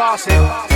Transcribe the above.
bossing.